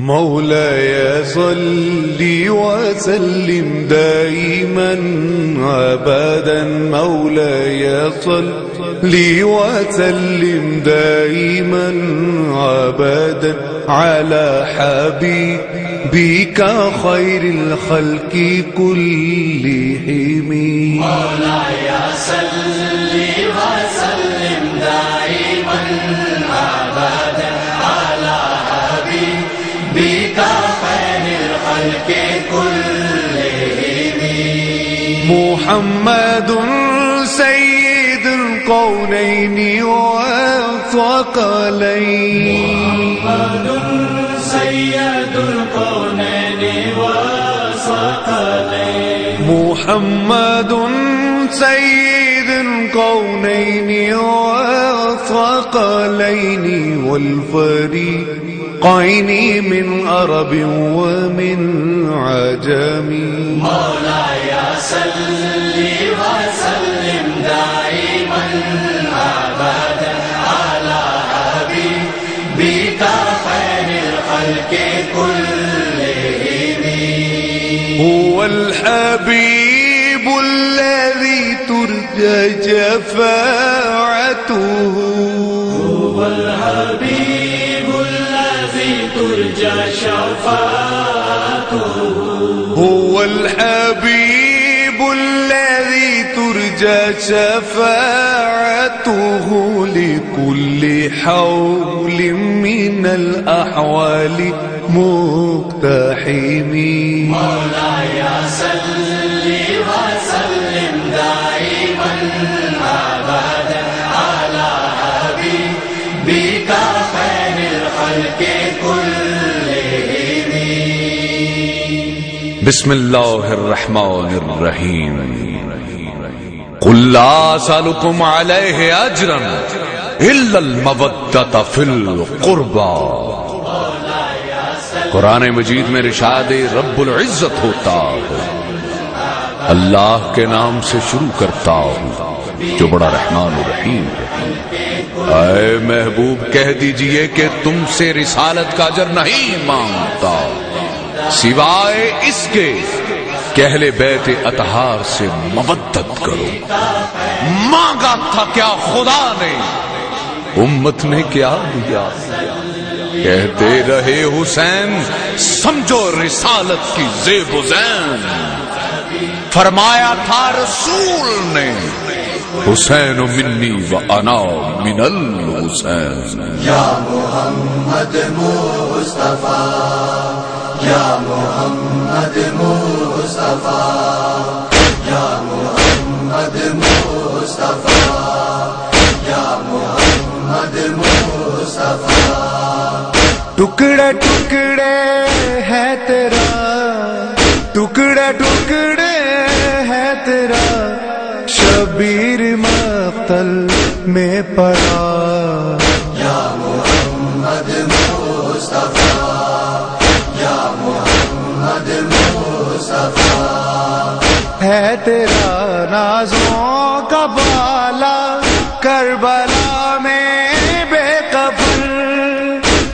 مولاي صل وسلم دائما ابدا مولاي صل وسلم دائما ابدا على حبيبك خير الخلق كلهم. مولاي صل وسلم محمد سيد القونين والثقلين محمد سيد الكونين والثقلين محمد سيد والثقلين والفريقين من عرب ومن عجم. مولاي صل وسلم دائما ابدا على حبيبك خير الخلق كلهم. هو الحبيب الذي ترجى شفاعته هو الحبيب الذي ترجى شفاعته لكل حول من الأحوال مقتحم مولاي صل بسم الله الرحمن الرحيم قل لا أسألكم عليه أجرا إلا المودة في القربى. قرآن مجید میں رشاد رب العزت ہوتا ہے. اللہ کے نام سے شروع کرتا ہوں، جو بڑا رحمان الرحیم ہے۔ اے محبوب، کہہ دیجیے کہ تم سے رسالت کا اجر نہیں مانگتا۔ سوائے اس کے کہ اہل بیت اطہار سے مبدت کرو۔ مانگا تھا کیا خدا نے؟ امت نے کیا دیا؟ کہتے رہے حسین، سمجھو رسالت کی زیب و زین۔ فرمایا تھا رسول نے، حسین و منی و انا من الحسین۔ یا محمد مصطفیٰ۔ یا محمد مصطفیٰ یا محمد مصطفیٰ یا محمد مصطفیٰ۔ ٹکڑے ٹکڑے ہے تیرا نازوں کا بالا کربلا میں بے قبر،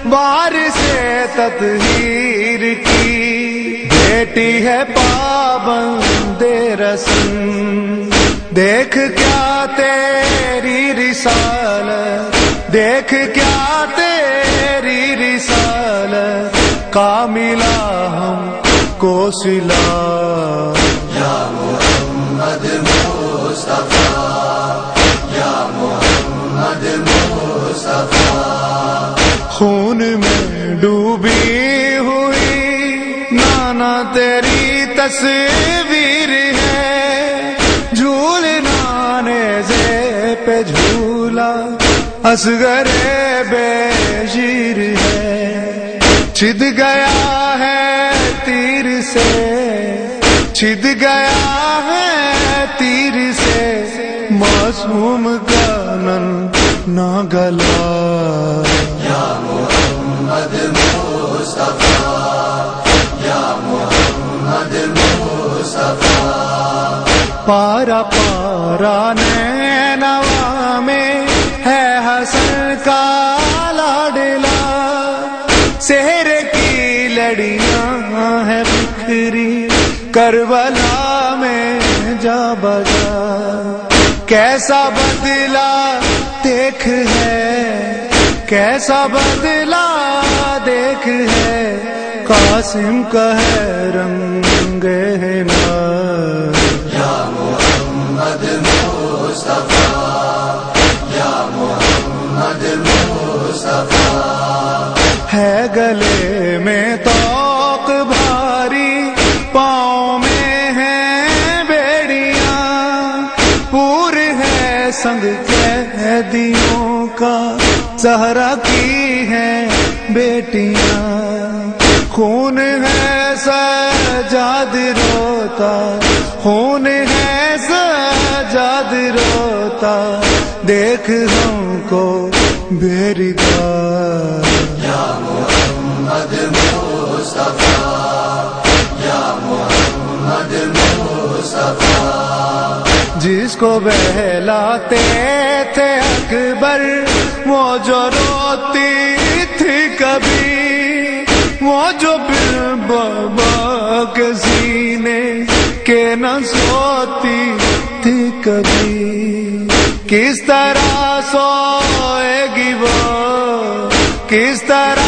بار سے تطہیر کی۔ بیٹی ہے پابند رسم، دیکھ کیا تیری رسالت، دیکھ کیا تیری رسالت۔ کا ملا ہم کو سلا۔ یا محمد مصطفیٰ، یا محمد مصطفیٰ۔ خون میں ڈوبی ہوئی، نانا تیری تصویر ہے۔ جھولنا نے پہ جھولا، اصغر بے شیر ہے۔ چھد گیا ہے تیر سے، چھد گیا معصوم کا نن نہ گلا۔ یا محمد مصطفیٰ یا محمد مصطفیٰ۔ پارا پارا نوا میں ہے حسن کا لاڈلا۔ شہر کی لڑیاں ہے بکھری کربلا میں جا بجا۔ کیسا بدلا دیکھ ہے؟ کیسا بدلا دیکھ ہے؟ قاسم کا ہے رنگ ہے ہے گلے میں سہرا کی ہے بیٹیاں؟ خون ہے سجاد روتا، خون ہے سجاد روتا، دیکھ ہم کو بیردار یا محمد مصطفیٰ، یا محمد مصطفیٰ۔ جس کو بہلاتے تھے اکبر، وہ جو روتی تھی کبھی، وہ جو پھر بابا کے سینے کے نہ سوتی تھی کبھی۔ کس طرح سوئے گی وہ؟ کس طرح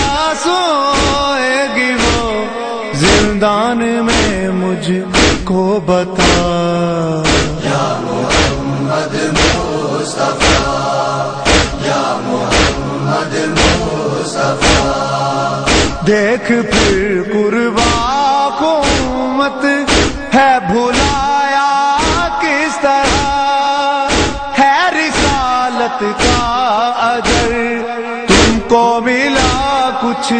رسالت کا اجر تم کو ملا کچھ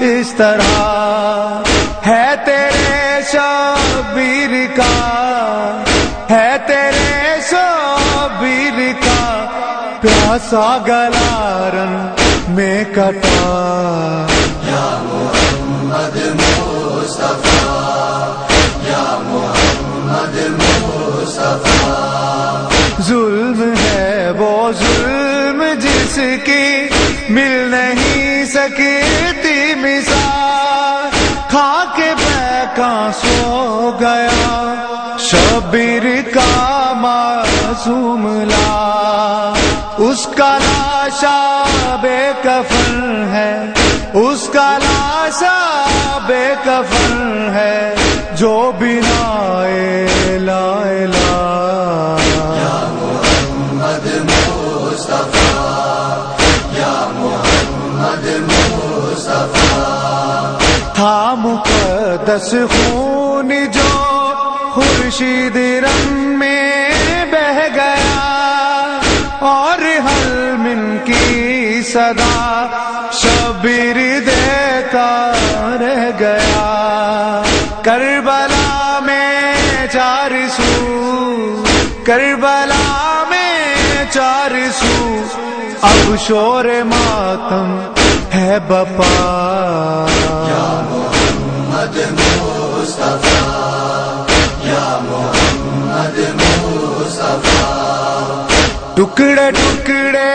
اس طرح ہے تیرے شبیر کا، ہے تیرے شبیر کا پیاسا گلارن میں کٹا۔ یا محمد مصطفیٰ۔ ظلم جس کی مل نہیں سکتی مثال۔ کھا کے بیکا سو گیا؟ شبیر کا معصوم لا۔ اس کا لاشا بے کفن ہے۔ اس کا لاشا بے کفن ہے۔ جو بنا لا مقدس خون جو خورشید رنگ میں بہ گیا اور حل من کی صدا شبیر دیتا رہ گیا کربلا میں چار سو کربلا میں چار سو اب شور ماتم ہے بپا محمد مصطفیٰ یا محمد مصطفیٰ۔ ٹکڑے ٹکڑے